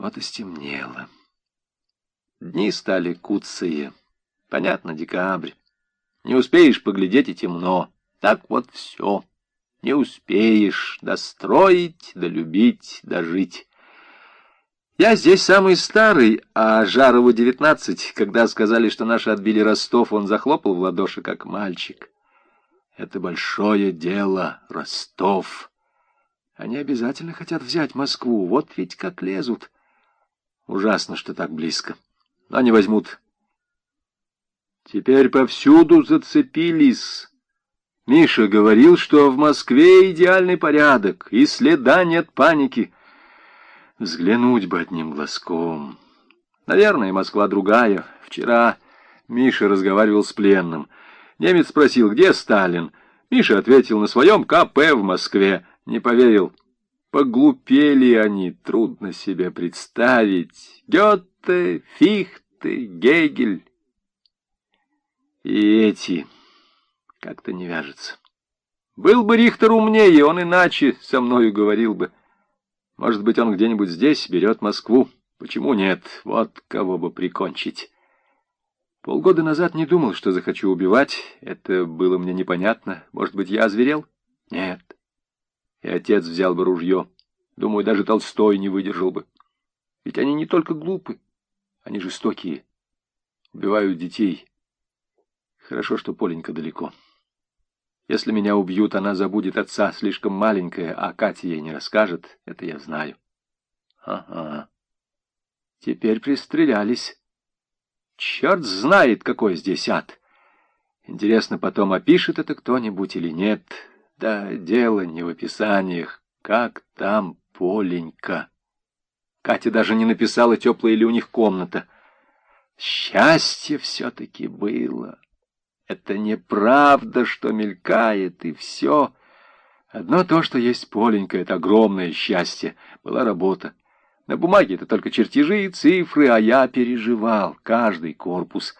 Вот и стемнело. Дни стали куцые. Понятно, декабрь. Не успеешь поглядеть и темно. Так вот все. Не успеешь достроить, долюбить, дожить. Я здесь самый старый, а Жарову девятнадцать. Когда сказали, что наши отбили Ростов, он захлопал в ладоши, как мальчик. Это большое дело, Ростов. Они обязательно хотят взять Москву, вот ведь как лезут. Ужасно, что так близко. Но они возьмут. Теперь повсюду зацепились. Миша говорил, что в Москве идеальный порядок, и следа нет паники. Взглянуть бы одним глазком. Наверное, Москва другая. Вчера Миша разговаривал с пленным. Немец спросил, где Сталин. Миша ответил на своем КП в Москве. Не поверил. Поглупели они, трудно себе представить. Гёте, Фихте, Гегель. И эти как-то не вяжется. Был бы Рихтер умнее, он иначе со мною говорил бы. Может быть, он где-нибудь здесь берет Москву. Почему нет? Вот кого бы прикончить. Полгода назад не думал, что захочу убивать. Это было мне непонятно. Может быть, я озверел? Нет. И отец взял бы ружье. Думаю, даже Толстой не выдержал бы. Ведь они не только глупы, они жестокие. Убивают детей. Хорошо, что Поленька далеко. Если меня убьют, она забудет отца, слишком маленькая, а Катя ей не расскажет, это я знаю. Ага. Теперь пристрелялись. Черт знает, какой здесь ад. Интересно, потом опишет это кто-нибудь или нет. Да дело не в описаниях. Как там Поленька? Катя даже не написала, теплая ли у них комната. Счастье все-таки было. Это неправда, что мелькает, и все. Одно то, что есть Поленька, это огромное счастье. Была работа. На бумаге это только чертежи и цифры, а я переживал каждый корпус.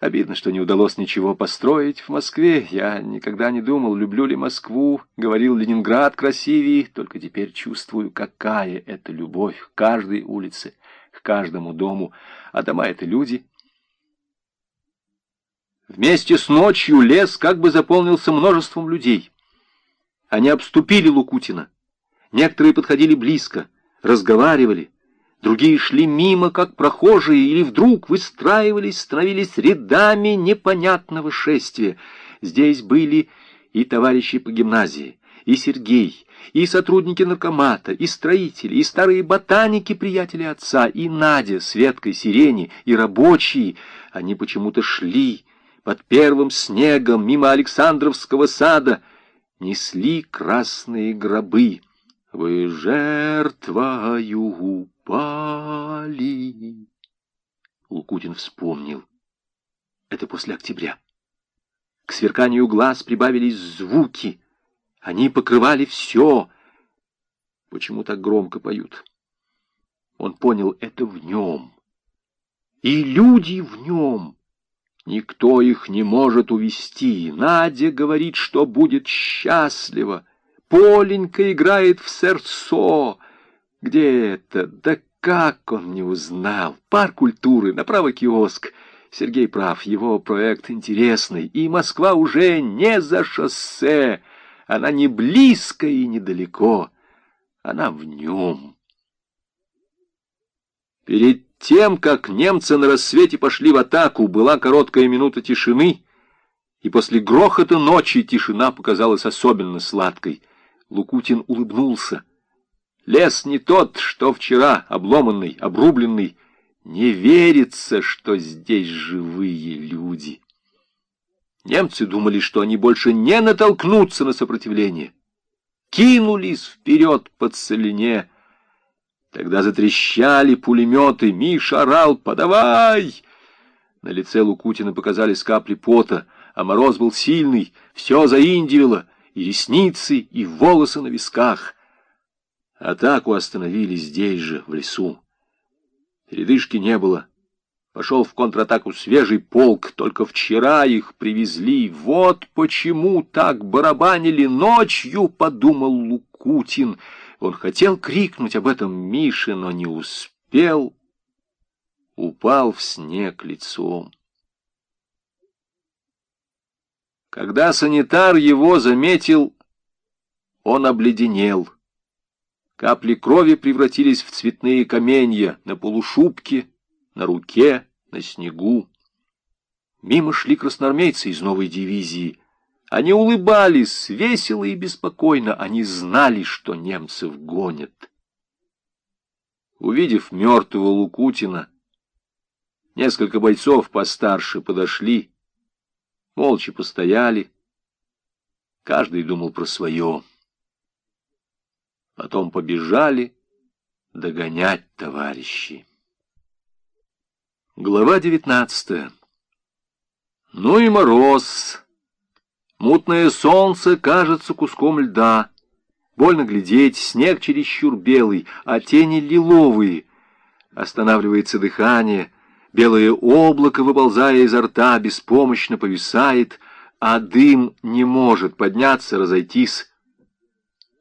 Обидно, что не удалось ничего построить в Москве. Я никогда не думал, люблю ли Москву. Говорил, Ленинград красивее. Только теперь чувствую, какая это любовь к каждой улице, к каждому дому. А дома — это люди — Вместе с ночью лес как бы заполнился множеством людей. Они обступили Лукутина. Некоторые подходили близко, разговаривали. Другие шли мимо, как прохожие, или вдруг выстраивались, становились рядами непонятного шествия. Здесь были и товарищи по гимназии, и Сергей, и сотрудники наркомата, и строители, и старые ботаники, приятели отца, и Надя с веткой сирени, и рабочие. Они почему-то шли, под первым снегом мимо Александровского сада несли красные гробы. Вы жертвою упали. Лукутин вспомнил. Это после октября. К сверканию глаз прибавились звуки. Они покрывали все. Почему так громко поют? Он понял, это в нем. И люди в нем. Никто их не может увести. Надя говорит, что будет счастлива. Поленька играет в сердцо. Где это? Да как он не узнал? Парк культуры, направо киоск. Сергей прав, его проект интересный. И Москва уже не за шоссе. Она не близко и недалеко. Она в нем. Перед тем, как немцы на рассвете пошли в атаку, была короткая минута тишины, и после грохота ночи тишина показалась особенно сладкой. Лукутин улыбнулся. Лес не тот, что вчера, обломанный, обрубленный. Не верится, что здесь живые люди. Немцы думали, что они больше не натолкнутся на сопротивление. Кинулись вперед по целине, Тогда затрещали пулеметы. Миша орал «Подавай!». На лице Лукутина показались капли пота, а мороз был сильный, все заиндивило, и ресницы, и волосы на висках. Атаку остановили здесь же, в лесу. Передышки не было. Пошел в контратаку свежий полк, только вчера их привезли. Вот почему так барабанили ночью, подумал Лукутин. Он хотел крикнуть об этом Мише, но не успел. Упал в снег лицом. Когда санитар его заметил, он обледенел. Капли крови превратились в цветные каменья на полушубке, на руке, на снегу. Мимо шли красноармейцы из новой дивизии. Они улыбались, весело и беспокойно. Они знали, что немцев гонят. Увидев мертвого Лукутина, несколько бойцов постарше подошли, молча постояли. Каждый думал про свое. Потом побежали догонять товарищей. Глава девятнадцатая. Ну и мороз. Мутное солнце кажется куском льда. Больно глядеть, снег чересчур белый, а тени лиловые. Останавливается дыхание, белое облако, выползая изо рта, беспомощно повисает, а дым не может подняться, разойтись.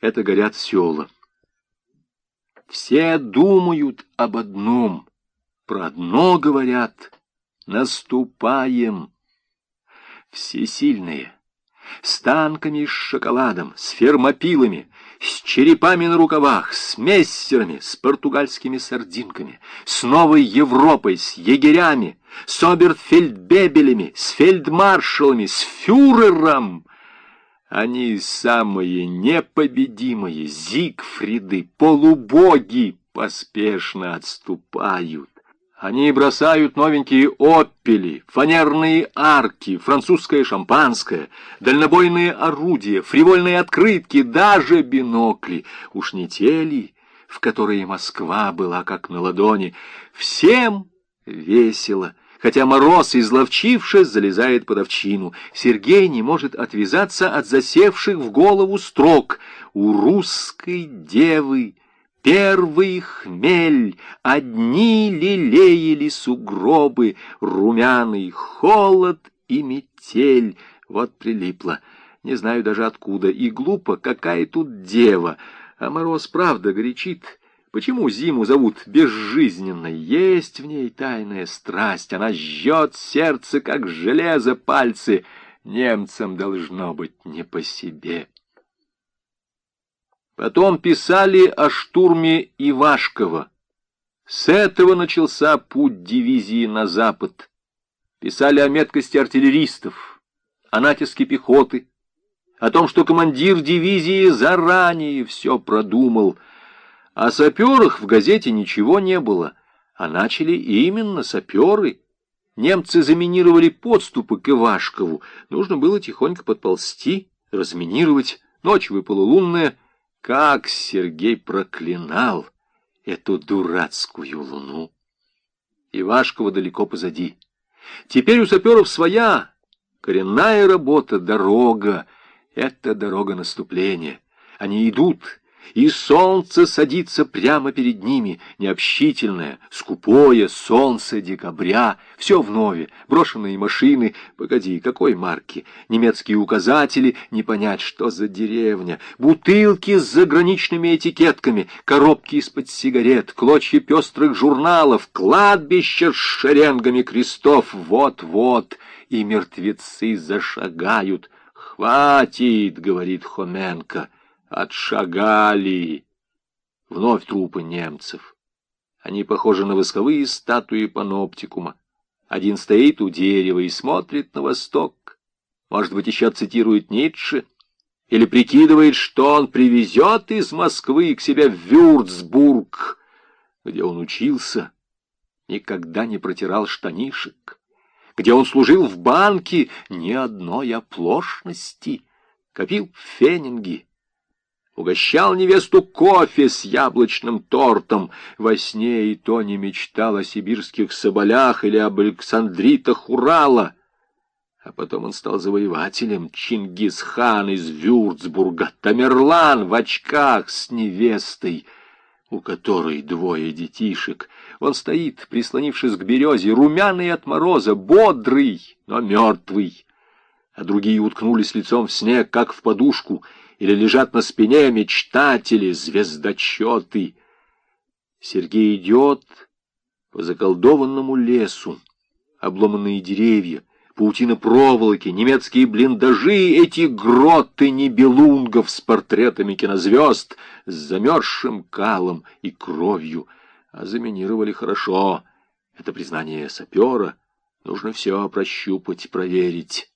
Это горят села. Все думают об одном, про одно говорят. Наступаем. Всесильные с танками с шоколадом, с фермопилами, с черепами на рукавах, с мессерами, с португальскими сардинками, с новой Европой, с егерями, с оберфельдбебелями, с фельдмаршалами, с фюрером. Они самые непобедимые, Зигфриды, полубоги, поспешно отступают. Они бросают новенькие опели, фанерные арки, французское шампанское, дальнобойные орудия, фривольные открытки, даже бинокли. Уж не те ли, в которые Москва была как на ладони. Всем весело, хотя мороз, изловчившись, залезает под овчину. Сергей не может отвязаться от засевших в голову строк. У русской девы Первый хмель, одни лелеяли сугробы, Румяный холод и метель. Вот прилипло, не знаю даже откуда, и глупо, какая тут дева. А мороз правда горячит. Почему зиму зовут безжизненной? Есть в ней тайная страсть, она жжет сердце, как железо пальцы. Немцам должно быть не по себе. Потом писали о штурме Ивашкова. С этого начался путь дивизии на запад. Писали о меткости артиллеристов, о натиске пехоты, о том, что командир дивизии заранее все продумал. О саперах в газете ничего не было, а начали именно саперы. Немцы заминировали подступы к Ивашкову. Нужно было тихонько подползти, разминировать. Ночь выпала лунная — как Сергей проклинал эту дурацкую луну! Ивашкова далеко позади. Теперь у саперов своя коренная работа, дорога. Это дорога наступления. Они идут, и солнце садится прямо перед ними, необщительное, скупое солнце декабря, все вновь, брошенные машины, погоди, какой марки, немецкие указатели, не понять, что за деревня, бутылки с заграничными этикетками, коробки из-под сигарет, клочья пестрых журналов, кладбище с шеренгами крестов, вот-вот, и мертвецы зашагают. «Хватит!» — говорит Хоменко — Отшагали. Вновь трупы немцев. Они похожи на восковые статуи паноптикума. Один стоит у дерева и смотрит на восток. Может быть, еще цитирует Ницше. Или прикидывает, что он привезет из Москвы к себе в Вюрцбург, где он учился, никогда не протирал штанишек, где он служил в банке ни одной оплошности, копил фенинги, угощал невесту кофе с яблочным тортом. Во сне и то не мечтал о сибирских соболях или об Александритах Урала. А потом он стал завоевателем Чингисхан из Вюрцбурга, Тамерлан в очках с невестой, у которой двое детишек. Он стоит, прислонившись к березе, румяный от мороза, бодрый, но мертвый. А другие уткнулись лицом в снег, как в подушку — или лежат на спине мечтатели, звездочеты. Сергей идет по заколдованному лесу, обломанные деревья, паутина проволоки, немецкие блиндажи, эти гроты небелунгов с портретами кинозвезд, с замерзшим калом и кровью. А заминировали хорошо. Это признание сапера. Нужно все прощупать, проверить.